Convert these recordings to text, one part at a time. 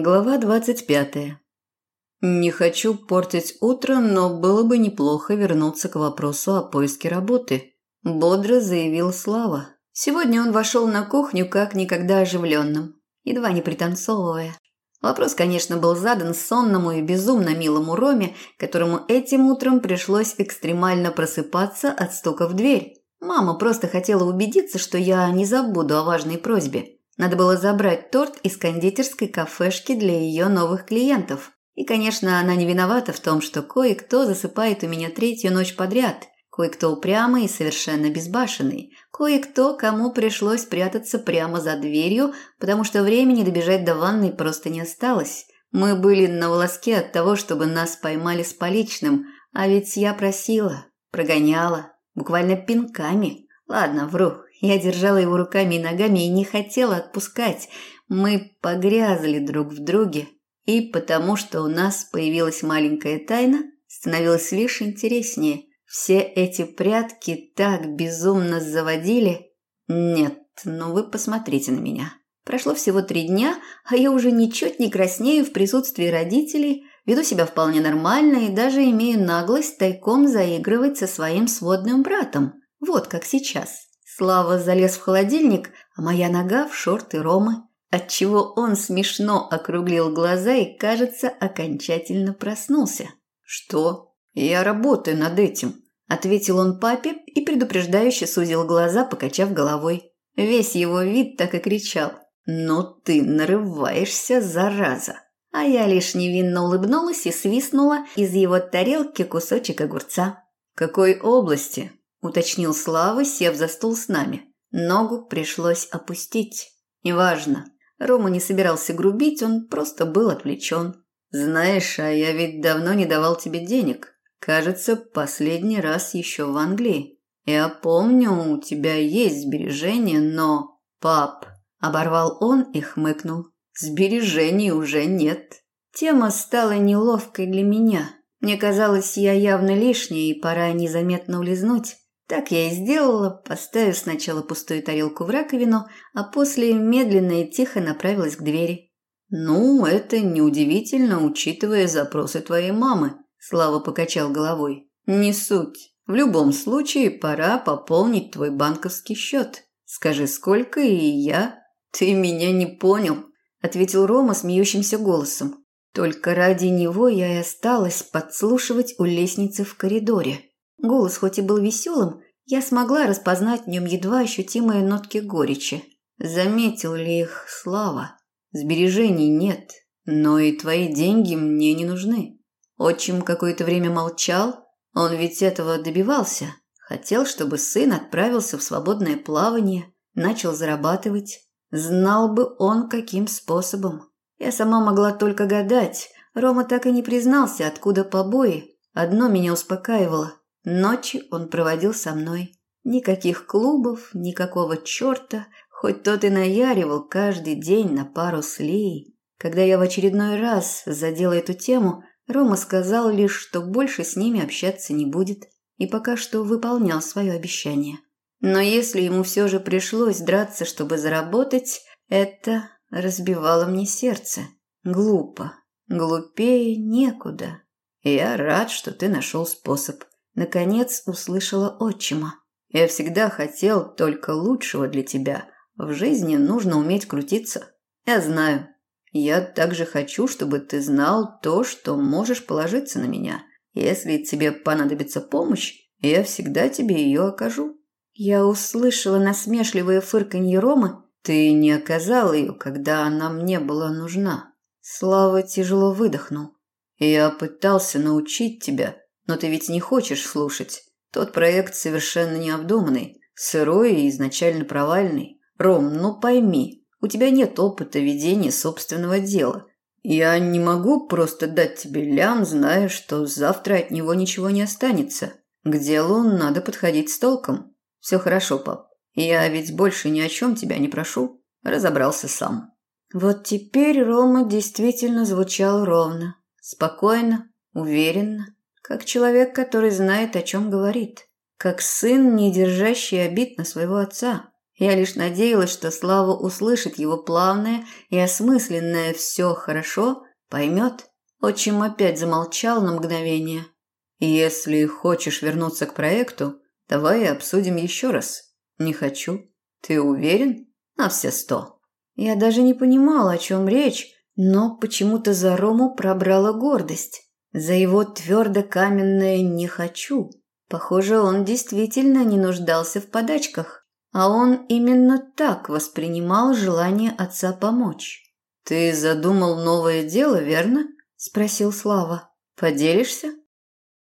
Глава двадцать пятая. Не хочу портить утро, но было бы неплохо вернуться к вопросу о поиске работы, бодро заявил Слава. Сегодня он вошел на кухню как никогда оживленным, едва не пританцовывая. Вопрос, конечно, был задан сонному и безумно милому Роме, которому этим утром пришлось экстремально просыпаться от стука в дверь. Мама просто хотела убедиться, что я не забуду о важной просьбе. Надо было забрать торт из кондитерской кафешки для ее новых клиентов. И, конечно, она не виновата в том, что кое-кто засыпает у меня третью ночь подряд, кое-кто упрямый и совершенно безбашенный, кое-кто, кому пришлось прятаться прямо за дверью, потому что времени добежать до ванной просто не осталось. Мы были на волоске от того, чтобы нас поймали с поличным, а ведь я просила, прогоняла, буквально пинками. Ладно, вру, я держала его руками и ногами и не хотела отпускать. Мы погрязли друг в друге, и потому что у нас появилась маленькая тайна, становилось лишь интереснее. Все эти прятки так безумно заводили. Нет, ну вы посмотрите на меня. Прошло всего три дня, а я уже ничуть не краснею в присутствии родителей, веду себя вполне нормально и даже имею наглость тайком заигрывать со своим сводным братом. Вот как сейчас. Слава залез в холодильник, а моя нога в шорты Ромы, отчего он смешно округлил глаза и, кажется, окончательно проснулся. «Что? Я работаю над этим», – ответил он папе и предупреждающе сузил глаза, покачав головой. Весь его вид так и кричал. «Ну ты нарываешься, зараза!» А я лишь невинно улыбнулась и свистнула из его тарелки кусочек огурца. «Какой области?» – уточнил Слава, сев за стол с нами. Ногу пришлось опустить. Неважно. Рома не собирался грубить, он просто был отвлечен. «Знаешь, а я ведь давно не давал тебе денег. Кажется, последний раз еще в Англии. Я помню, у тебя есть сбережения, но...» «Пап!» – оборвал он и хмыкнул. «Сбережений уже нет». Тема стала неловкой для меня. Мне казалось, я явно лишняя, и пора незаметно улизнуть. Так я и сделала, поставив сначала пустую тарелку в раковину, а после медленно и тихо направилась к двери. «Ну, это неудивительно, учитывая запросы твоей мамы», – Слава покачал головой. «Не суть. В любом случае, пора пополнить твой банковский счет. Скажи, сколько, и я...» «Ты меня не понял», – ответил Рома смеющимся голосом. Только ради него я и осталась подслушивать у лестницы в коридоре. Голос хоть и был веселым, я смогла распознать в нем едва ощутимые нотки горечи. Заметил ли их Слава? Сбережений нет, но и твои деньги мне не нужны. Отчим какое-то время молчал, он ведь этого добивался. Хотел, чтобы сын отправился в свободное плавание, начал зарабатывать. Знал бы он, каким способом. Я сама могла только гадать. Рома так и не признался, откуда побои. Одно меня успокаивало. Ночи он проводил со мной. Никаких клубов, никакого черта, хоть тот и наяривал каждый день на пару с Леей. Когда я в очередной раз задела эту тему, Рома сказал лишь, что больше с ними общаться не будет, и пока что выполнял свое обещание. Но если ему все же пришлось драться, чтобы заработать, это разбивало мне сердце. Глупо. Глупее некуда. Я рад, что ты нашел способ. Наконец услышала отчима. «Я всегда хотел только лучшего для тебя. В жизни нужно уметь крутиться. Я знаю. Я также хочу, чтобы ты знал то, что можешь положиться на меня. Если тебе понадобится помощь, я всегда тебе ее окажу». Я услышала насмешливое фырканье Ромы. «Ты не оказал ее, когда она мне была нужна». Слава тяжело выдохнул. «Я пытался научить тебя, но ты ведь не хочешь слушать. Тот проект совершенно необдуманный, сырой и изначально провальный. Ром, ну пойми, у тебя нет опыта ведения собственного дела. Я не могу просто дать тебе лям, зная, что завтра от него ничего не останется. К делу надо подходить с толком. Все хорошо, пап. Я ведь больше ни о чем тебя не прошу. Разобрался сам. Вот теперь Рома действительно звучал ровно, спокойно, уверенно как человек, который знает, о чем говорит, как сын, не держащий обид на своего отца. Я лишь надеялась, что Слава услышит его плавное и осмысленное «все хорошо», поймет. Отчим опять замолчал на мгновение. «Если хочешь вернуться к проекту, давай обсудим еще раз». «Не хочу». «Ты уверен?» «На все сто». Я даже не понимала, о чем речь, но почему-то за Рому пробрала гордость. За его твердо каменное «не хочу». Похоже, он действительно не нуждался в подачках, а он именно так воспринимал желание отца помочь. «Ты задумал новое дело, верно?» – спросил Слава. «Поделишься?»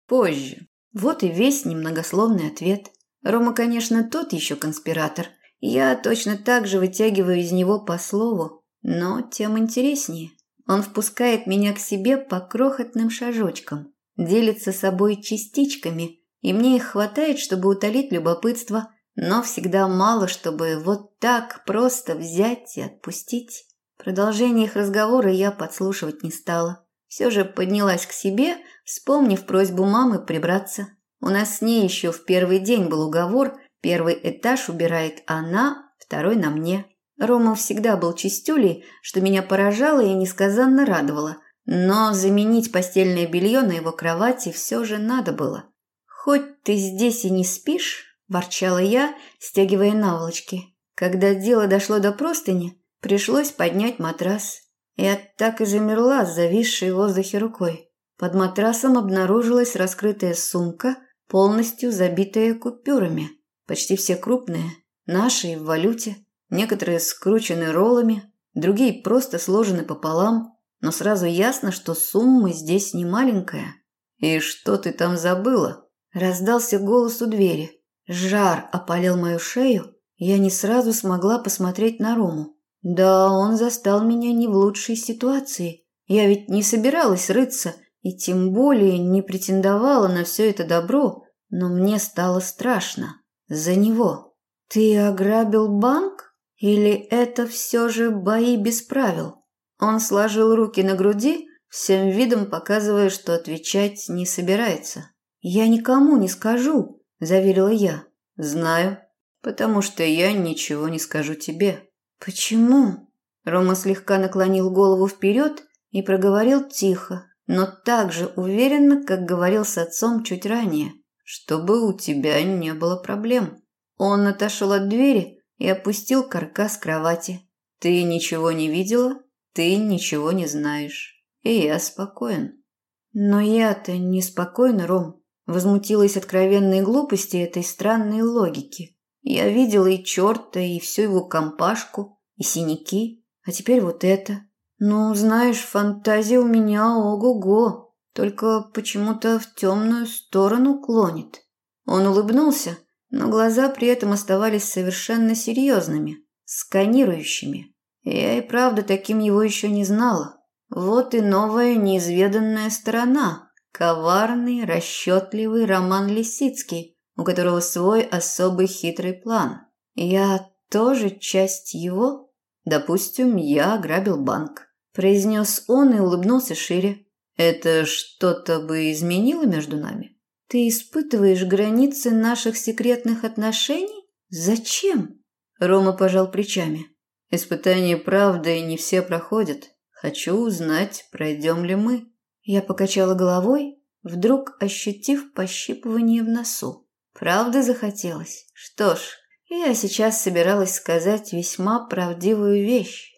«Позже». Вот и весь немногословный ответ. Рома, конечно, тот еще конспиратор. Я точно так же вытягиваю из него по слову, но тем интереснее. Он впускает меня к себе по крохотным шажочкам, делится собой частичками, и мне их хватает, чтобы утолить любопытство, но всегда мало, чтобы вот так просто взять и отпустить. Продолжение их разговора я подслушивать не стала. Все же поднялась к себе, вспомнив просьбу мамы прибраться. У нас с ней еще в первый день был уговор, первый этаж убирает она, второй на мне. Рома всегда был чистюлей, что меня поражало и несказанно радовало. Но заменить постельное белье на его кровати все же надо было. «Хоть ты здесь и не спишь», – ворчала я, стягивая наволочки. Когда дело дошло до простыни, пришлось поднять матрас. Я так и замерла с зависшей в воздухе рукой. Под матрасом обнаружилась раскрытая сумка, полностью забитая купюрами. Почти все крупные, наши в валюте. Некоторые скручены роллами, другие просто сложены пополам, но сразу ясно, что сумма здесь не маленькая. «И что ты там забыла?» Раздался голос у двери. Жар опалил мою шею, я не сразу смогла посмотреть на Рому. Да, он застал меня не в лучшей ситуации. Я ведь не собиралась рыться и тем более не претендовала на все это добро, но мне стало страшно. За него. «Ты ограбил банк?» Или это все же бои без правил? Он сложил руки на груди, всем видом показывая, что отвечать не собирается. «Я никому не скажу», – заверила я. «Знаю, потому что я ничего не скажу тебе». «Почему?» Рома слегка наклонил голову вперед и проговорил тихо, но так же уверенно, как говорил с отцом чуть ранее, чтобы у тебя не было проблем. Он отошел от двери, и опустил каркас кровати. «Ты ничего не видела, ты ничего не знаешь, и я спокоен». «Но я-то не спокойна, Ром», – возмутилась откровенной глупости этой странной логики. «Я видела и черта, и всю его компашку, и синяки, а теперь вот это. Ну, знаешь, фантазия у меня ого-го, только почему-то в темную сторону клонит». Он улыбнулся, но глаза при этом оставались совершенно серьезными, сканирующими. Я и правда таким его еще не знала. Вот и новая неизведанная сторона. Коварный, расчетливый Роман Лисицкий, у которого свой особый хитрый план. Я тоже часть его? Допустим, я ограбил банк. Произнес он и улыбнулся шире. Это что-то бы изменило между нами? Ты испытываешь границы наших секретных отношений? Зачем? Рома пожал плечами. Испытание правды не все проходят. Хочу узнать, пройдем ли мы. Я покачала головой, вдруг ощутив пощипывание в носу. Правда захотелось. Что ж, я сейчас собиралась сказать весьма правдивую вещь.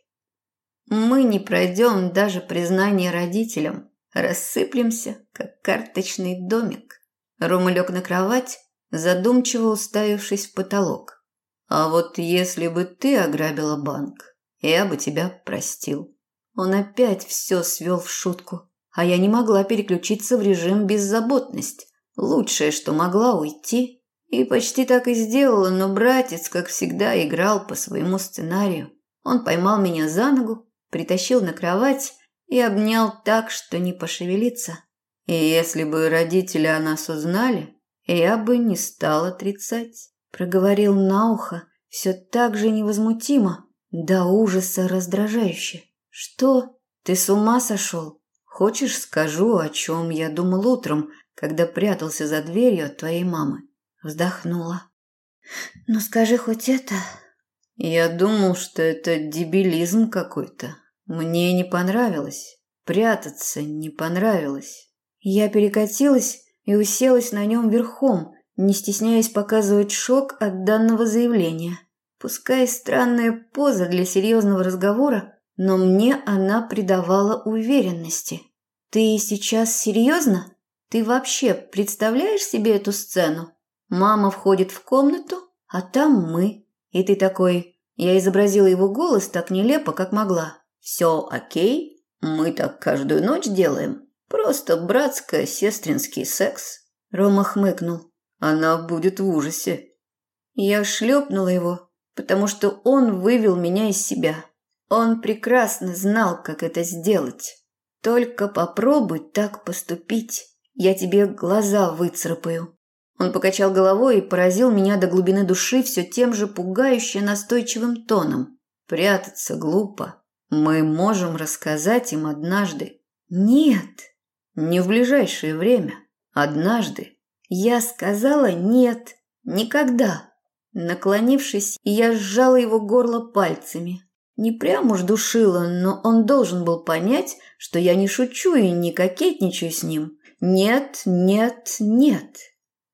Мы не пройдем даже признание родителям, рассыплемся, как карточный домик. Рома лег на кровать, задумчиво уставившись в потолок. «А вот если бы ты ограбила банк, я бы тебя простил». Он опять все свел в шутку, а я не могла переключиться в режим беззаботность. Лучшее, что могла уйти. И почти так и сделала, но братец, как всегда, играл по своему сценарию. Он поймал меня за ногу, притащил на кровать и обнял так, что не пошевелиться. И если бы родители о нас узнали, я бы не стал отрицать. Проговорил на ухо, все так же невозмутимо, до ужаса раздражающе. Что? Ты с ума сошел? Хочешь, скажу, о чем я думал утром, когда прятался за дверью от твоей мамы? Вздохнула. Ну скажи хоть это. Я думал, что это дебилизм какой-то. Мне не понравилось. Прятаться не понравилось. Я перекатилась и уселась на нем верхом, не стесняясь показывать шок от данного заявления. Пускай странная поза для серьезного разговора, но мне она придавала уверенности. «Ты сейчас серьезно? Ты вообще представляешь себе эту сцену? Мама входит в комнату, а там мы. И ты такой...» Я изобразила его голос так нелепо, как могла. «Все окей? Мы так каждую ночь делаем. Просто братско-сестринский секс». Рома хмыкнул. «Она будет в ужасе». Я шлепнула его, потому что он вывел меня из себя. Он прекрасно знал, как это сделать. Только попробуй так поступить, я тебе глаза выцарапаю. Он покачал головой и поразил меня до глубины души все тем же пугающе настойчивым тоном. Прятаться глупо. Мы можем рассказать им однажды. Нет, не в ближайшее время. Однажды. Я сказала нет, никогда. Наклонившись, я сжала его горло пальцами. Не прям уж душила, но он должен был понять, что я не шучу и не кокетничаю с ним. Нет, нет, нет.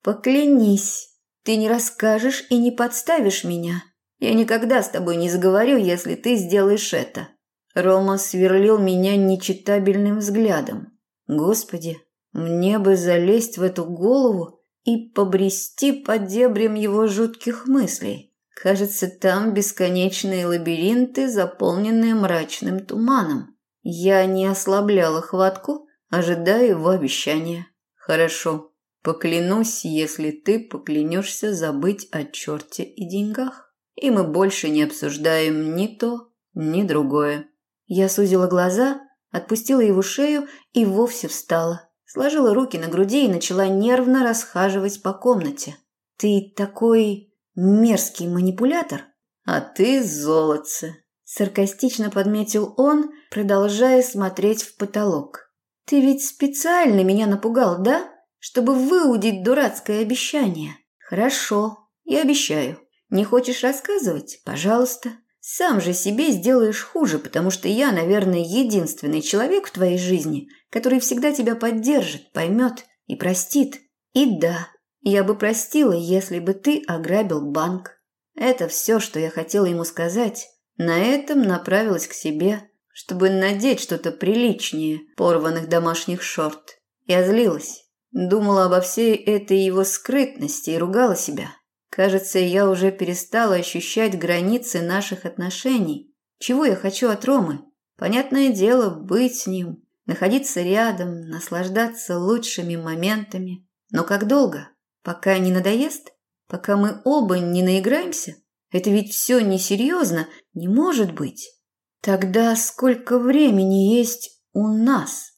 Поклянись, ты не расскажешь и не подставишь меня. Я никогда с тобой не заговорю, если ты сделаешь это. Рома сверлил меня нечитабельным взглядом. Господи, мне бы залезть в эту голову и побрести по дебрям его жутких мыслей. Кажется, там бесконечные лабиринты, заполненные мрачным туманом. Я не ослабляла хватку, ожидая его обещания. Хорошо, поклянусь, если ты поклянешься забыть о черте и деньгах. И мы больше не обсуждаем ни то, ни другое. Я сузила глаза, отпустила его шею и вовсе встала сложила руки на груди и начала нервно расхаживать по комнате. «Ты такой мерзкий манипулятор?» «А ты золотце», – саркастично подметил он, продолжая смотреть в потолок. «Ты ведь специально меня напугал, да? Чтобы выудить дурацкое обещание. Хорошо, я обещаю. Не хочешь рассказывать? Пожалуйста. Сам же себе сделаешь хуже, потому что я, наверное, единственный человек в твоей жизни, который всегда тебя поддержит, поймет и простит. И да, я бы простила, если бы ты ограбил банк. Это все, что я хотела ему сказать. На этом направилась к себе, чтобы надеть что-то приличнее порванных домашних шорт. Я злилась. Думала обо всей этой его скрытности и ругала себя. Кажется, я уже перестала ощущать границы наших отношений. Чего я хочу от Ромы? Понятное дело, быть с ним, находиться рядом, наслаждаться лучшими моментами. Но как долго? Пока не надоест? Пока мы оба не наиграемся? Это ведь все несерьезно, не может быть. Тогда сколько времени есть у нас?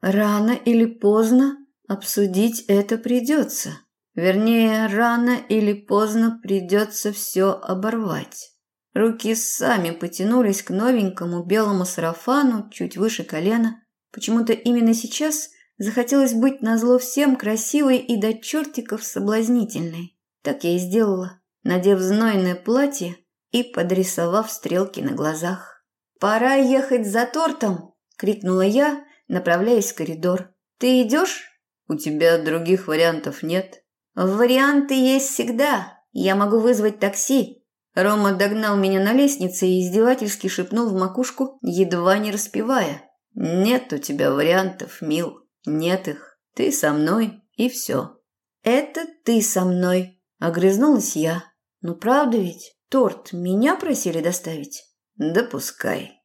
Рано или поздно обсудить это придется. Вернее, рано или поздно придется все оборвать. Руки сами потянулись к новенькому белому сарафану чуть выше колена. Почему-то именно сейчас захотелось быть назло всем красивой и до чертиков соблазнительной. Так я и сделала, надев знойное платье и подрисовав стрелки на глазах. «Пора ехать за тортом!» – крикнула я, направляясь в коридор. «Ты идешь?» «У тебя других вариантов нет», Варианты есть всегда. Я могу вызвать такси. Рома догнал меня на лестнице и издевательски шепнул в макушку, едва не распевая. Нет у тебя вариантов, мил. Нет их. Ты со мной и все. Это ты со мной, огрызнулась я. Ну правда ведь? Торт меня просили доставить? Допускай.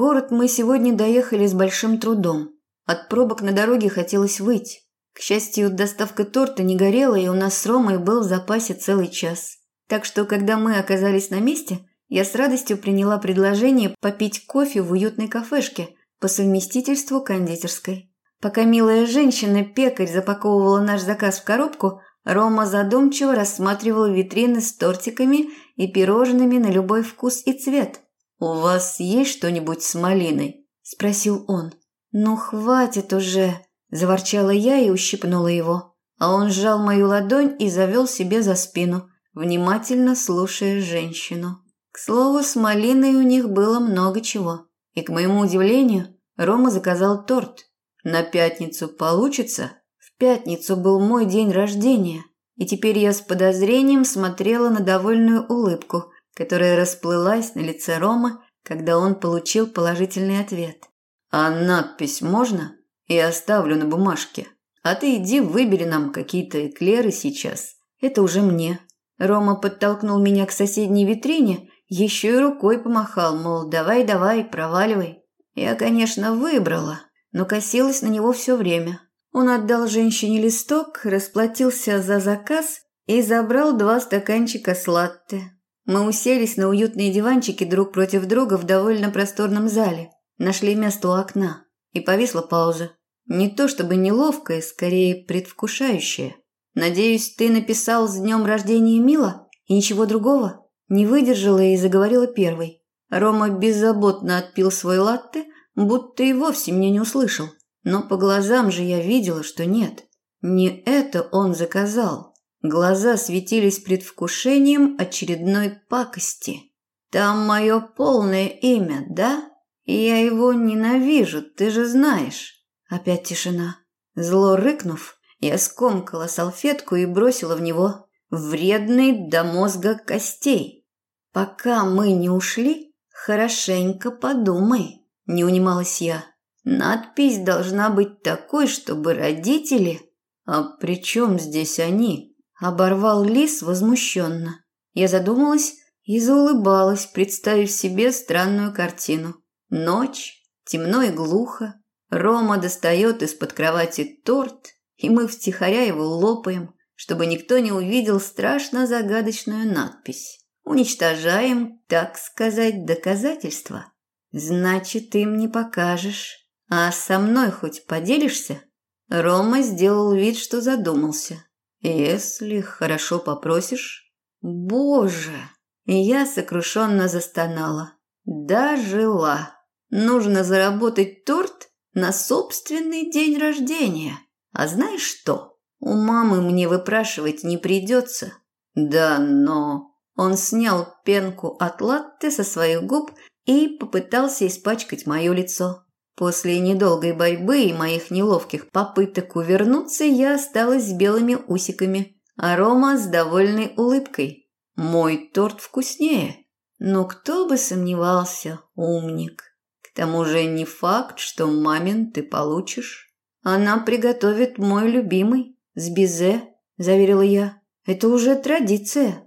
Город мы сегодня доехали с большим трудом. От пробок на дороге хотелось выйти. К счастью, доставка торта не горела, и у нас с Ромой был в запасе целый час. Так что, когда мы оказались на месте, я с радостью приняла предложение попить кофе в уютной кафешке, по совместительству кондитерской. Пока милая женщина-пекарь запаковывала наш заказ в коробку, Рома задумчиво рассматривал витрины с тортиками и пирожными на любой вкус и цвет – «У вас есть что-нибудь с малиной?» – спросил он. «Ну, хватит уже!» Заворчала я и ущипнула его. А он сжал мою ладонь и завел себе за спину, внимательно слушая женщину. К слову, с малиной у них было много чего. И, к моему удивлению, Рома заказал торт. На пятницу получится? В пятницу был мой день рождения. И теперь я с подозрением смотрела на довольную улыбку, которая расплылась на лице Ромы, когда он получил положительный ответ. «А надпись можно? Я оставлю на бумажке. А ты иди выбери нам какие-то эклеры сейчас. Это уже мне». Рома подтолкнул меня к соседней витрине, еще и рукой помахал, мол, давай-давай, проваливай. Я, конечно, выбрала, но косилась на него все время. Он отдал женщине листок, расплатился за заказ и забрал два стаканчика с латте. Мы уселись на уютные диванчики друг против друга в довольно просторном зале, нашли место у окна, и повисла пауза. Не то чтобы неловкая, скорее предвкушающая. «Надеюсь, ты написал с днем рождения Мила и ничего другого?» Не выдержала и заговорила первой. Рома беззаботно отпил свой латте, будто и вовсе меня не услышал. Но по глазам же я видела, что нет. Не это он заказал. Глаза светились предвкушением очередной пакости. «Там мое полное имя, да? Я его ненавижу, ты же знаешь». Опять тишина. Зло рыкнув, я скомкала салфетку и бросила в него, вредный до мозга костей. «Пока мы не ушли, хорошенько подумай», – не унималась я. «Надпись должна быть такой, чтобы родители...» «А при чем здесь они?» Оборвал лис возмущенно. Я задумалась и заулыбалась, представив себе странную картину. Ночь, темно и глухо. Рома достает из-под кровати торт, и мы втихаря его лопаем, чтобы никто не увидел страшно загадочную надпись. Уничтожаем, так сказать, доказательства. Значит, им не покажешь. А со мной хоть поделишься? Рома сделал вид, что задумался. Если хорошо попросишь. Боже! Я сокрушенно застонала. Дожила. Нужно заработать торт на собственный день рождения. А знаешь что? У мамы мне выпрашивать не придется. Да, но... Он снял пенку от латте со своих губ и попытался испачкать мое лицо. После недолгой борьбы и моих неловких попыток увернуться я осталась с белыми усиками, а Рома с довольной улыбкой. Мой торт вкуснее. Но кто бы сомневался, умник. К тому же не факт, что мамин ты получишь. Она приготовит мой любимый, с безе, заверила я. Это уже традиция.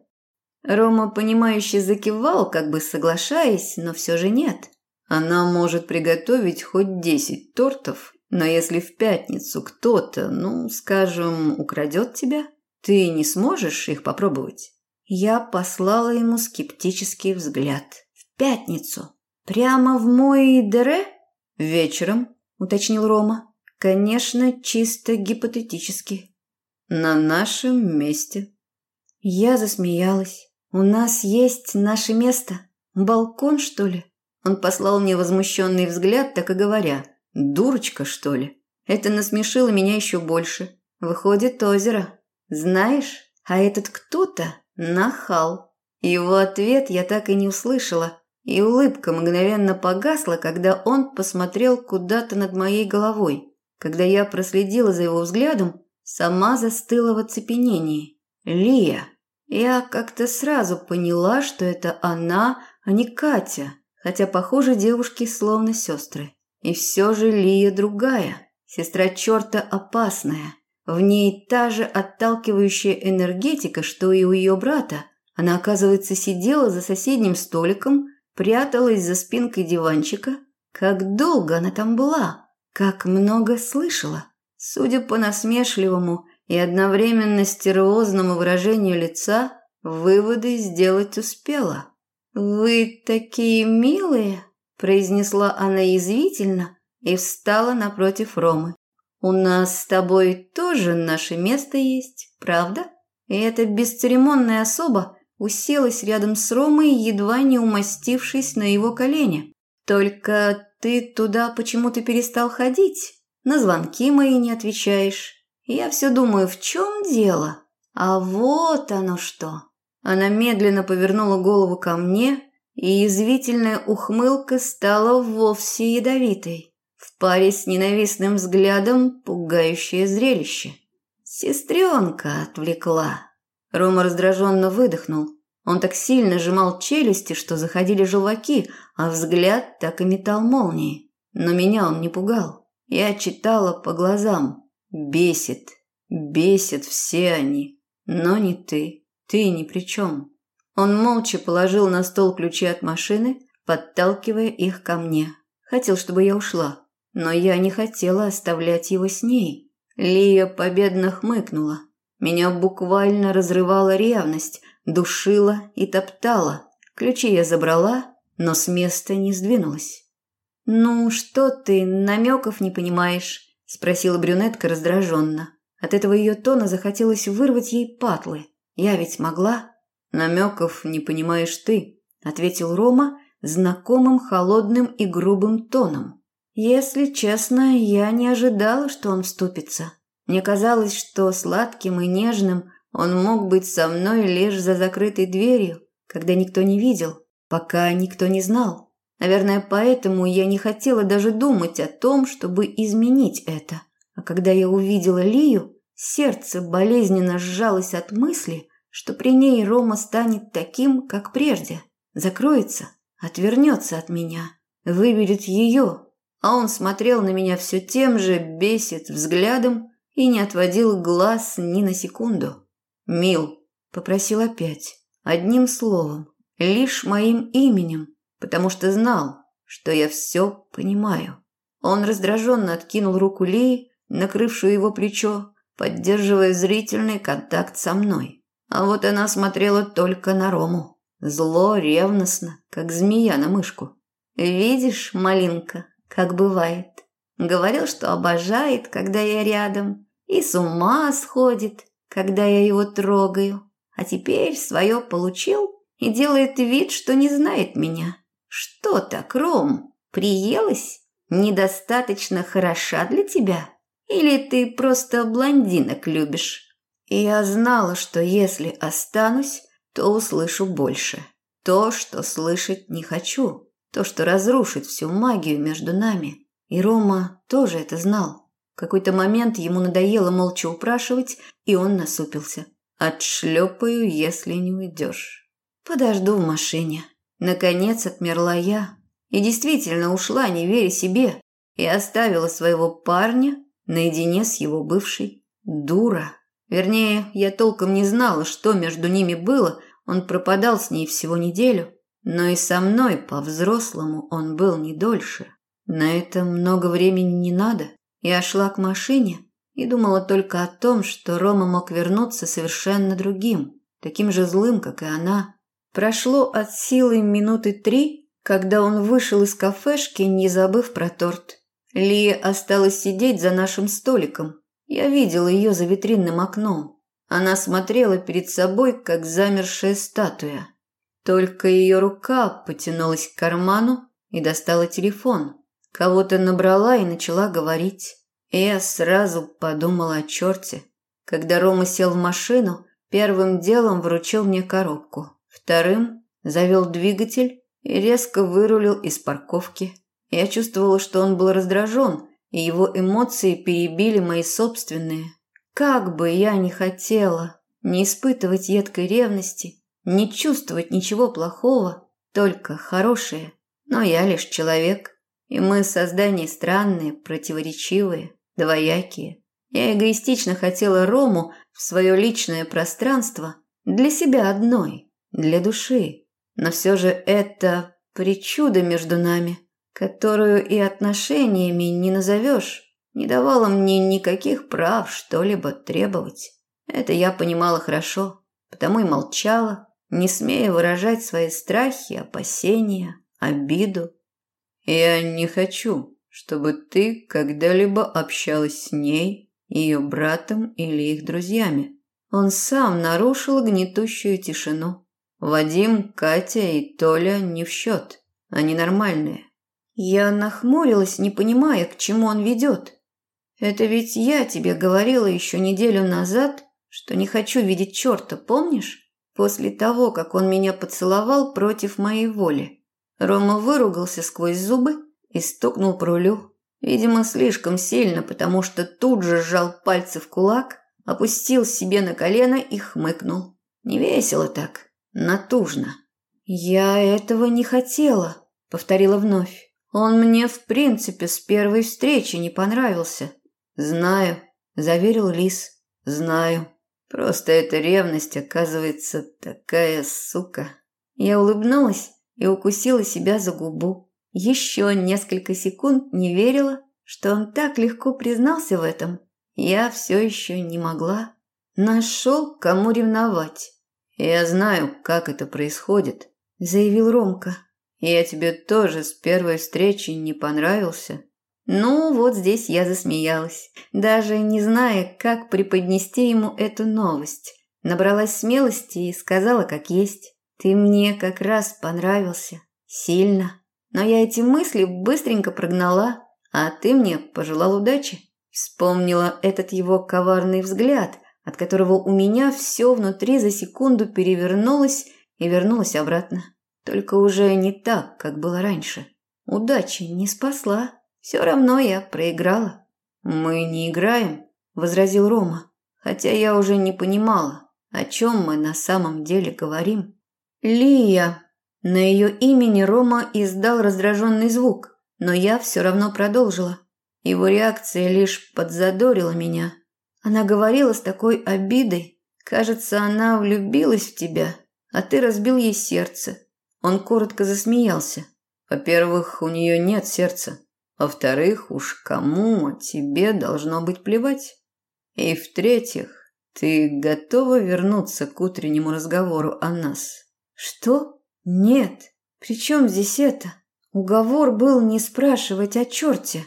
Рома, понимающе закивал, как бы соглашаясь, но все же нет. Она может приготовить хоть десять тортов, но если в пятницу кто-то, ну, скажем, украдет тебя, ты не сможешь их попробовать. Я послала ему скептический взгляд. В пятницу? Прямо в мой дере? Вечером, уточнил Рома. Конечно, чисто гипотетически. На нашем месте. Я засмеялась. У нас есть наше место. Балкон, что ли? Он послал мне возмущенный взгляд, так и говоря, «Дурочка, что ли?» Это насмешило меня еще больше. Выходит, озеро. Знаешь, а этот кто-то нахал. Его ответ я так и не услышала, и улыбка мгновенно погасла, когда он посмотрел куда-то над моей головой. Когда я проследила за его взглядом, сама застыла в оцепенении. Лия. Я как-то сразу поняла, что это она, а не Катя хотя, похоже, девушки словно сестры. И все же Лия другая, сестра черта опасная. В ней та же отталкивающая энергетика, что и у ее брата. Она, оказывается, сидела за соседним столиком, пряталась за спинкой диванчика. Как долго она там была? Как много слышала? Судя по насмешливому и одновременно стервозному выражению лица, выводы сделать успела. «Вы такие милые!» – произнесла она язвительно и встала напротив Ромы. «У нас с тобой тоже наше место есть, правда?» И эта бесцеремонная особа уселась рядом с Ромой, едва не умастившись на его колени. «Только ты туда почему-то перестал ходить. На звонки мои не отвечаешь. Я все думаю, в чем дело? А вот оно что. Она медленно повернула голову ко мне, и язвительная ухмылка стала вовсе ядовитой. В паре с ненавистным взглядом пугающее зрелище. Сестренка отвлекла. Рома раздраженно выдохнул. Он так сильно сжимал челюсти, что заходили желваки, а взгляд так и метал молнии. Но меня он не пугал. Я читала по глазам. Бесит, бесит все они. Но не ты. Ты ни при чем. Он молча положил на стол ключи от машины, подталкивая их ко мне. Хотел, чтобы я ушла. Но я не хотела оставлять его с ней. Лия победно хмыкнула. Меня буквально разрывала ревность, душила и топтала. Ключи я забрала, но с места не сдвинулась. «Ну, что ты, намеков не понимаешь?» – спросила брюнетка раздраженно. От этого ее тона захотелось вырвать ей патлы. Я ведь могла. «Намеков не понимаешь ты», – ответил Рома знакомым холодным и грубым тоном. Если честно, я не ожидала, что он вступится. Мне казалось, что сладким и нежным он мог быть со мной лишь за закрытой дверью, когда никто не видел, пока никто не знал. Наверное, поэтому я не хотела даже думать о том, чтобы изменить это. А когда я увидела Лию, сердце болезненно сжалось от мысли, что при ней Рома станет таким, как прежде. Закроется, отвернется от меня, выберет ее, а он смотрел на меня все тем же бесит взглядом и не отводил глаз ни на секунду. «Мил», – попросил опять, одним словом, лишь моим именем, потому что знал, что я все понимаю. Он раздраженно откинул руку Лии, накрывшую его плечо, поддерживая зрительный контакт со мной. А вот она смотрела только на Рому. Зло, ревностно, как змея на мышку. «Видишь, малинка, как бывает. Говорил, что обожает, когда я рядом, и с ума сходит, когда я его трогаю. А теперь свое получил и делает вид, что не знает меня. Что так, Ром, приелась? Недостаточно хороша для тебя? Или ты просто блондинок любишь? Я знала, что если останусь, то услышу больше. То, что слышать не хочу то, что разрушит всю магию между нами. И Рома тоже это знал. В какой-то момент ему надоело молча упрашивать, и он насупился. «Отшлепаю, если не уйдешь». «Подожду в машине». Наконец отмерла я. И действительно ушла, не веря себе, и оставила своего парня наедине с его бывшей. Дура. Вернее, я толком не знала, что между ними было, он пропадал с ней всего неделю. Но и со мной по-взрослому он был не дольше. На это много времени не надо. Я шла к машине и думала только о том, что Рома мог вернуться совершенно другим, таким же злым, как и она. Прошло от силы минуты три, когда он вышел из кафешки, не забыв про торт. Лия осталась сидеть за нашим столиком. Я видела ее за витринным окном. Она смотрела перед собой, как замершая статуя. Только ее рука потянулась к карману и достала телефон. Кого-то набрала и начала говорить. И я сразу подумала о черте. Когда Рома сел в машину, первым делом вручил мне коробку. Вторым завел двигатель и резко вырулил из парковки. Я чувствовала, что он был раздражен, и его эмоции перебили мои собственные. Как бы я ни хотела не испытывать едкой ревности, не чувствовать ничего плохого, только хорошее. Но я лишь человек, и мы создания странные, противоречивые, двоякие. Я эгоистично хотела Рому в свое личное пространство для себя одной, для души. Но все же это причуда между нами, которую и отношениями не назовешь, не давала мне никаких прав что-либо требовать. Это я понимала хорошо, потому и молчала, не смея выражать свои страхи, опасения, обиду. «Я не хочу, чтобы ты когда-либо общалась с ней, ее братом или их друзьями». Он сам нарушил гнетущую тишину. Вадим, Катя и Толя не в счет. Они нормальные. Я нахмурилась, не понимая, к чему он ведет. Это ведь я тебе говорила еще неделю назад, что не хочу видеть черта, помнишь? После того, как он меня поцеловал против моей воли. Рома выругался сквозь зубы и стукнул по рулю. Видимо, слишком сильно, потому что тут же сжал пальцы в кулак, опустил себе на колено и хмыкнул. Не весело так, натужно. «Я этого не хотела», — повторила вновь. «Он мне, в принципе, с первой встречи не понравился». «Знаю», — заверил Лис. «Знаю. Просто эта ревность, оказывается, такая сука». Я улыбнулась и укусила себя за губу. Еще несколько секунд не верила, что он так легко признался в этом. Я все еще не могла. Нашел, кому ревновать. «Я знаю, как это происходит», – заявил Ромка. «Я тебе тоже с первой встречи не понравился». Ну, вот здесь я засмеялась, даже не зная, как преподнести ему эту новость. Набралась смелости и сказала, как есть. «Ты мне как раз понравился. Сильно». Но я эти мысли быстренько прогнала, а ты мне пожелал удачи. Вспомнила этот его коварный взгляд, от которого у меня все внутри за секунду перевернулось и вернулось обратно. Только уже не так, как было раньше. Удачи не спасла. Все равно я проиграла. «Мы не играем», – возразил Рома, хотя я уже не понимала, о чем мы на самом деле говорим. «Лия», на ее имени Рома издал раздраженный звук, но я все равно продолжила. Его реакция лишь подзадорила меня. Она говорила с такой обидой. Кажется, она влюбилась в тебя, а ты разбил ей сердце. Он коротко засмеялся. Во-первых, у нее нет сердца. Во-вторых, уж кому тебе должно быть плевать. И в-третьих, ты готова вернуться к утреннему разговору о нас? Что? Нет, при чем здесь это? Уговор был не спрашивать о черте.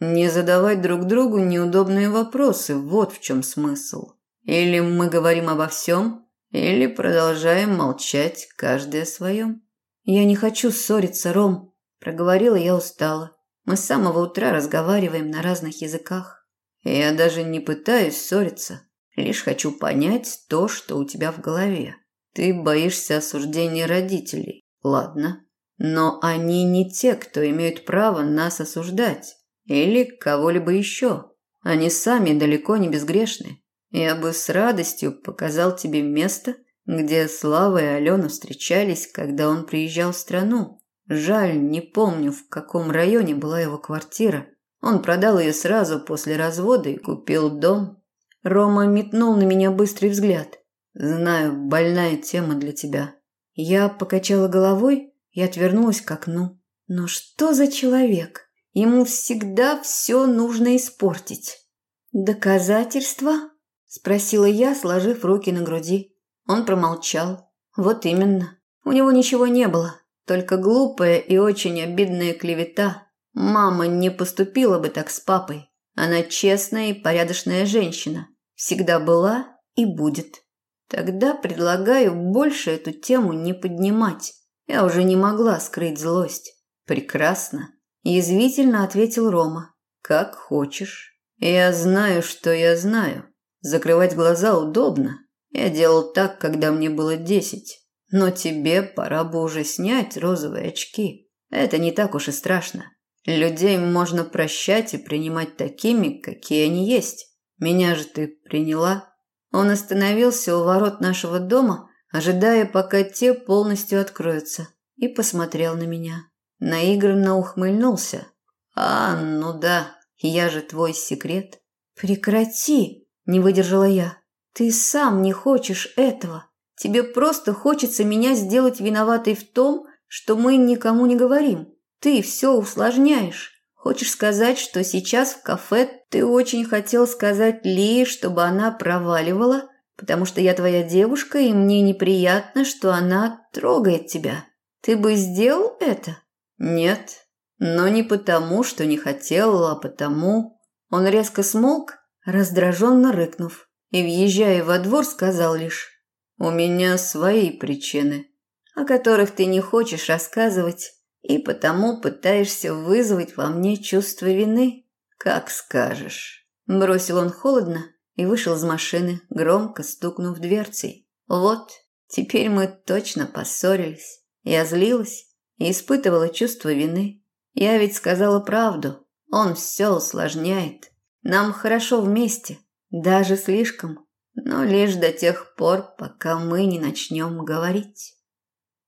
Не задавать друг другу неудобные вопросы, вот в чем смысл. Или мы говорим обо всем, или продолжаем молчать каждый о своем. Я не хочу ссориться, Ром, проговорила я устало. Мы с самого утра разговариваем на разных языках. Я даже не пытаюсь ссориться, лишь хочу понять то, что у тебя в голове. Ты боишься осуждения родителей. Ладно. Но они не те, кто имеют право нас осуждать. Или кого-либо еще. Они сами далеко не безгрешны. Я бы с радостью показал тебе место, где Слава и Алена встречались, когда он приезжал в страну. Жаль, не помню, в каком районе была его квартира. Он продал ее сразу после развода и купил дом. Рома метнул на меня быстрый взгляд. Знаю, больная тема для тебя. Я покачала головой и отвернулась к окну. Но что за человек? Ему всегда все нужно испортить. Доказательства? Спросила я, сложив руки на груди. Он промолчал. Вот именно. У него ничего не было. Только глупая и очень обидная клевета. Мама не поступила бы так с папой. Она честная и порядочная женщина. Всегда была и будет. Тогда предлагаю больше эту тему не поднимать. Я уже не могла скрыть злость. Прекрасно, язвительно ответил Рома. Как хочешь. Я знаю, что я знаю. Закрывать глаза удобно. Я делал так, когда мне было десять. Но тебе пора бы уже снять розовые очки. Это не так уж и страшно. Людей можно прощать и принимать такими, какие они есть. Меня же ты приняла. Он остановился у ворот нашего дома, ожидая, пока те полностью откроются, и посмотрел на меня. Наигранно ухмыльнулся. «А, ну да, я же твой секрет». «Прекрати!» – не выдержала я. «Ты сам не хочешь этого. Тебе просто хочется меня сделать виноватой в том, что мы никому не говорим. Ты все усложняешь. Хочешь сказать, что сейчас в кафе ты очень хотел сказать Ли, чтобы она проваливала, потому что я твоя девушка, и мне неприятно, что она трогает тебя. Ты бы сделал это? Нет, но не потому, что не хотел, а потому... Он резко смолк, раздраженно рыкнув, и, въезжая во двор, сказал лишь «У меня свои причины, о которых ты не хочешь рассказывать, и потому пытаешься вызвать во мне чувство вины. Как скажешь. Бросил он холодно и вышел из машины, громко стукнув дверцей. Вот, теперь мы точно поссорились. Я злилась и испытывала чувство вины. Я ведь сказала правду. Он все усложняет. Нам хорошо вместе, даже слишком, но лишь до тех пор, пока мы не начнем говорить.